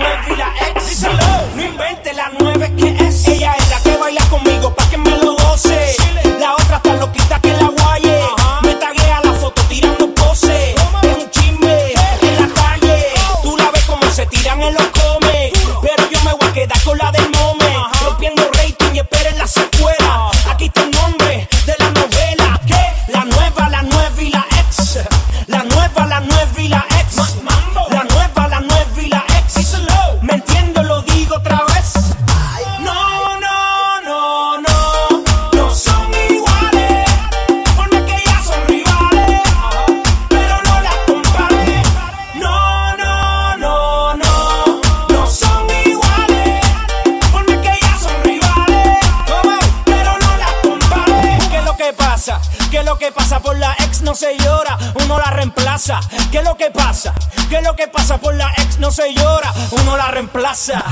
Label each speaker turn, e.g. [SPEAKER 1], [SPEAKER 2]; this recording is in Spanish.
[SPEAKER 1] y la ex. No invente la nueva es que es. se llora, uno la reemplaza. ¿Qué es lo que pasa? ¿Qué es lo que pasa? Por la ex no se llora, uno la reemplaza.